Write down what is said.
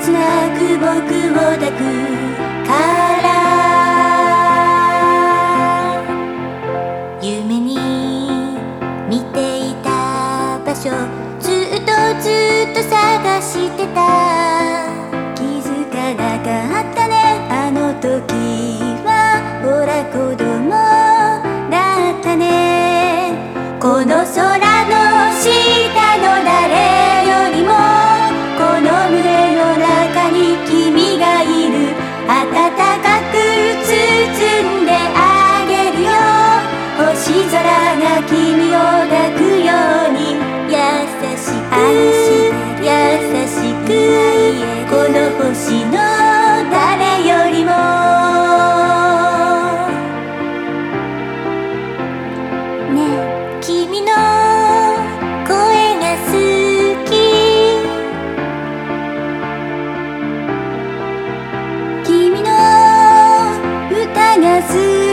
切なく僕を抱くから。夢に見ていた場所ずっとずっと探してた。気づかなかったねあの時は。ほら子供だったね。この空の下の誰しく優しくこの星の誰よりも。ねえ君の声が好き。君の歌が好き。